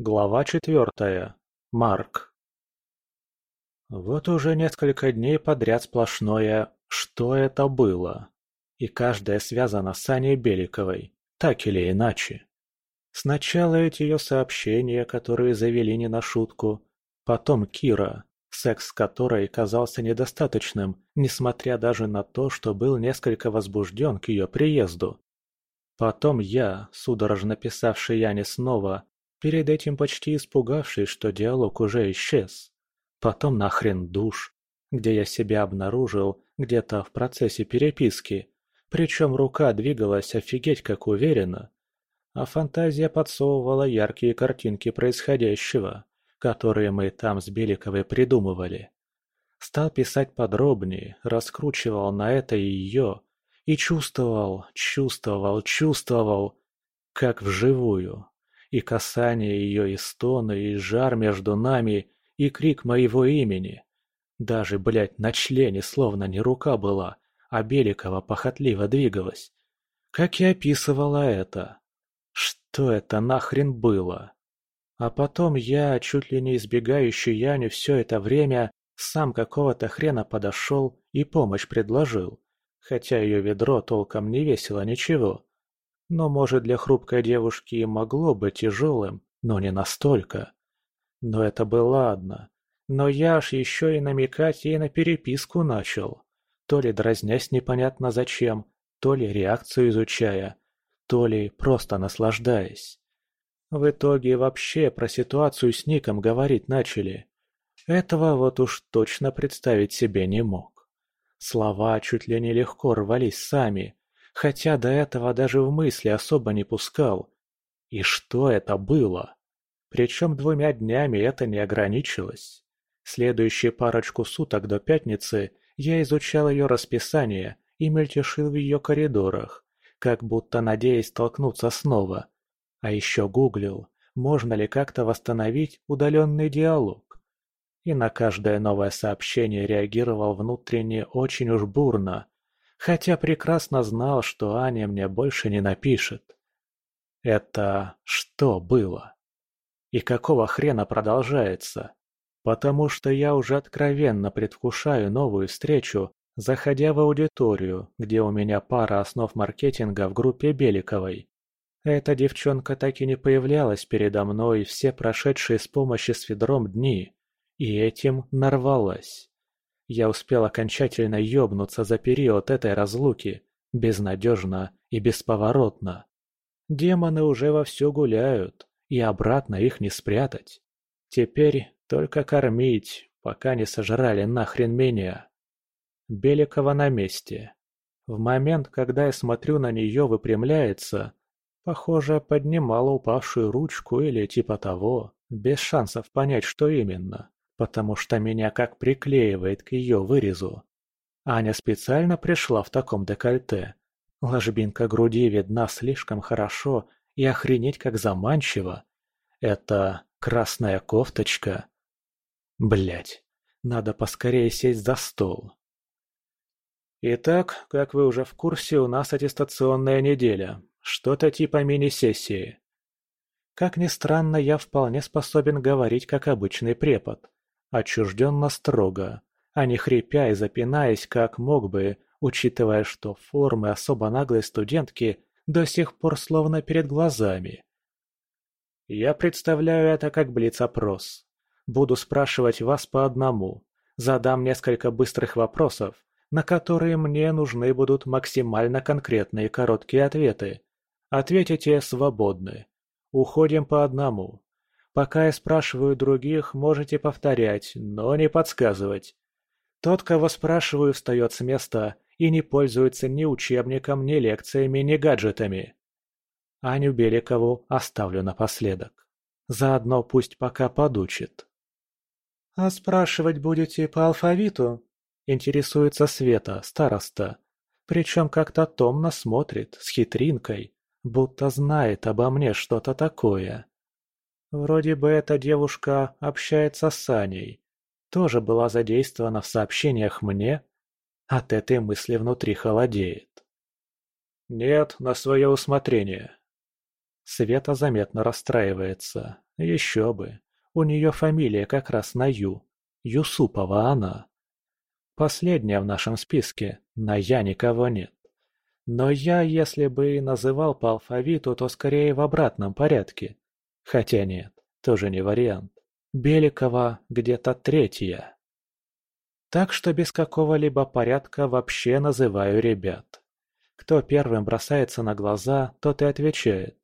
Глава четвертая. Марк. Вот уже несколько дней подряд сплошное «что это было?» И каждая связана с Аней Беликовой, так или иначе. Сначала эти ее сообщения, которые завели не на шутку, потом Кира, секс с которой казался недостаточным, несмотря даже на то, что был несколько возбужден к ее приезду. Потом я, судорожно писавший Яне снова, перед этим почти испугавшись, что диалог уже исчез. Потом нахрен душ, где я себя обнаружил где-то в процессе переписки, причем рука двигалась офигеть как уверенно, а фантазия подсовывала яркие картинки происходящего, которые мы там с Беликовой придумывали. Стал писать подробнее, раскручивал на это и ее, и чувствовал, чувствовал, чувствовал, как вживую, и касание ее, и стоны, и жар между нами, и крик моего имени. Даже, блядь, на члене словно не рука была, а Беликова похотливо двигалась. Как я описывала это? Что это нахрен было? А потом я, чуть ли не избегающий Яню все это время, сам какого-то хрена подошел и помощь предложил, хотя ее ведро толком не весило ничего. Но, может, для хрупкой девушки и могло быть тяжелым, но не настолько. Но это было ладно. Но я ж еще и намекать ей на переписку начал. То ли дразнясь непонятно зачем, то ли реакцию изучая, то ли просто наслаждаясь. В итоге вообще про ситуацию с Ником говорить начали. Этого вот уж точно представить себе не мог. Слова чуть ли не легко рвались сами, хотя до этого даже в мысли особо не пускал. И что это было? Причем двумя днями это не ограничилось. Следующие парочку суток до пятницы я изучал ее расписание и мельтешил в ее коридорах, как будто надеясь столкнуться снова. А еще гуглил, можно ли как-то восстановить удаленный диалог. И на каждое новое сообщение реагировал внутренне очень уж бурно, хотя прекрасно знал, что Аня мне больше не напишет. Это что было? И какого хрена продолжается? Потому что я уже откровенно предвкушаю новую встречу, заходя в аудиторию, где у меня пара основ маркетинга в группе Беликовой. Эта девчонка так и не появлялась передо мной все прошедшие с помощью с ведром дни, и этим нарвалась. Я успел окончательно ёбнуться за период этой разлуки, безнадежно и бесповоротно. Демоны уже вовсю гуляют, и обратно их не спрятать. Теперь только кормить, пока не сожрали нахрен меня. Беликова на месте. В момент, когда я смотрю на нее, выпрямляется. Похоже, поднимала упавшую ручку или типа того, без шансов понять, что именно потому что меня как приклеивает к ее вырезу. Аня специально пришла в таком декольте. Ложбинка груди видна слишком хорошо и охренеть как заманчиво. Это красная кофточка. Блять, надо поскорее сесть за стол. Итак, как вы уже в курсе, у нас аттестационная неделя. Что-то типа мини-сессии. Как ни странно, я вполне способен говорить как обычный препод. Отчужденно строго, а не хрипя и запинаясь, как мог бы, учитывая, что формы особо наглой студентки до сих пор словно перед глазами. Я представляю это как блиц-опрос. Буду спрашивать вас по одному. Задам несколько быстрых вопросов, на которые мне нужны будут максимально конкретные короткие ответы. Ответите свободны. Уходим по одному. Пока я спрашиваю других, можете повторять, но не подсказывать. Тот, кого спрашиваю, встает с места и не пользуется ни учебником, ни лекциями, ни гаджетами. Аню Беликову оставлю напоследок. Заодно пусть пока подучит. «А спрашивать будете по алфавиту?» Интересуется Света, староста. Причем как-то томно смотрит, с хитринкой, будто знает обо мне что-то такое. Вроде бы эта девушка общается с Аней. Тоже была задействована в сообщениях мне. От этой мысли внутри холодеет. Нет, на свое усмотрение. Света заметно расстраивается. Еще бы. У нее фамилия как раз на Ю. Юсупова она. Последняя в нашем списке, на «я» никого нет. Но я, если бы и называл по алфавиту, то скорее в обратном порядке. Хотя нет, тоже не вариант. Беликова где-то третья. Так что без какого-либо порядка вообще называю ребят. Кто первым бросается на глаза, тот и отвечает.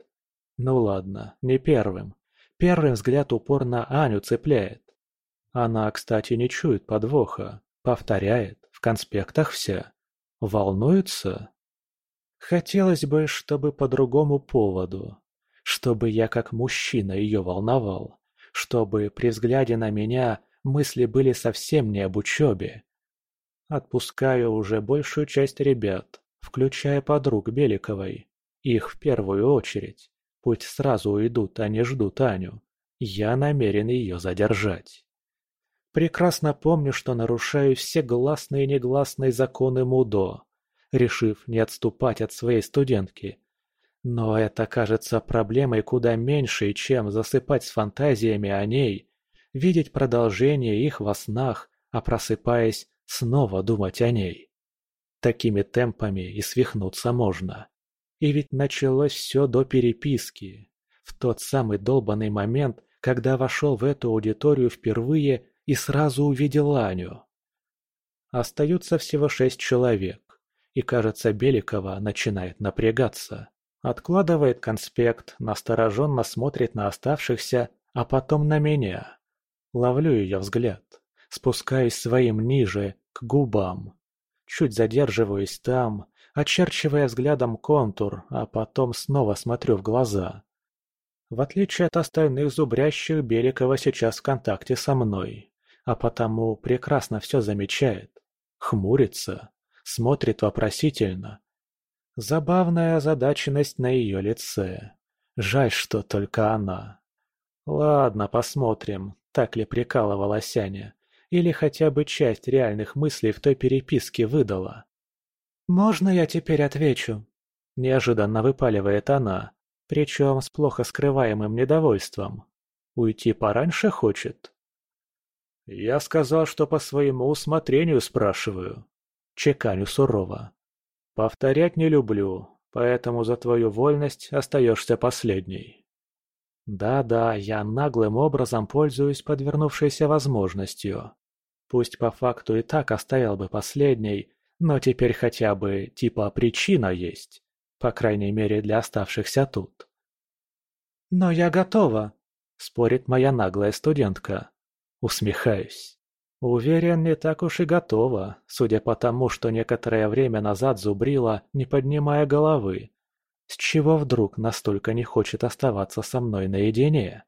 Ну ладно, не первым. Первый взгляд упор на Аню цепляет. Она, кстати, не чует подвоха. Повторяет, в конспектах вся. Волнуется? Хотелось бы, чтобы по другому поводу. Чтобы я как мужчина ее волновал. Чтобы при взгляде на меня мысли были совсем не об учебе. Отпускаю уже большую часть ребят, включая подруг Беликовой. Их в первую очередь. Пусть сразу уйдут, а не ждут Аню. Я намерен ее задержать. Прекрасно помню, что нарушаю все гласные и негласные законы МУДО, решив не отступать от своей студентки. Но это кажется проблемой куда меньшей, чем засыпать с фантазиями о ней, видеть продолжение их во снах, а просыпаясь, снова думать о ней. Такими темпами и свихнуться можно. И ведь началось все до переписки. В тот самый долбанный момент, когда вошел в эту аудиторию впервые и сразу увидел Аню. Остаются всего шесть человек, и, кажется, Беликова начинает напрягаться. Откладывает конспект, настороженно смотрит на оставшихся, а потом на меня. Ловлю ее взгляд, спускаюсь своим ниже, к губам. Чуть задерживаюсь там, очерчивая взглядом контур, а потом снова смотрю в глаза. В отличие от остальных зубрящих, Беликова сейчас в контакте со мной а потому прекрасно все замечает, хмурится, смотрит вопросительно. Забавная озадаченность на ее лице. Жаль, что только она. Ладно, посмотрим, так ли прикалывала Сяня, или хотя бы часть реальных мыслей в той переписке выдала. «Можно я теперь отвечу?» Неожиданно выпаливает она, причем с плохо скрываемым недовольством. Уйти пораньше хочет. «Я сказал, что по своему усмотрению спрашиваю». Чеканю сурово. «Повторять не люблю, поэтому за твою вольность остаешься последней». Да-да, я наглым образом пользуюсь подвернувшейся возможностью. Пусть по факту и так оставил бы последней, но теперь хотя бы типа причина есть. По крайней мере для оставшихся тут. «Но я готова», — спорит моя наглая студентка. Усмехаюсь. Уверен, не так уж и готова, судя по тому, что некоторое время назад зубрила, не поднимая головы. С чего вдруг настолько не хочет оставаться со мной наедине?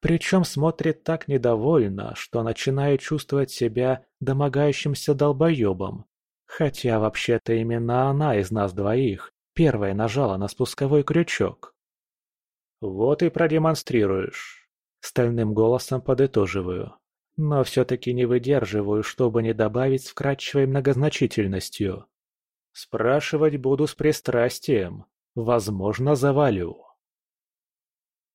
Причем смотрит так недовольно, что начинаю чувствовать себя домогающимся долбоебом. Хотя вообще-то именно она из нас двоих первая нажала на спусковой крючок. «Вот и продемонстрируешь», Стальным голосом подытоживаю. Но все-таки не выдерживаю, чтобы не добавить с вкрадчивой многозначительностью. Спрашивать буду с пристрастием. Возможно, завалю.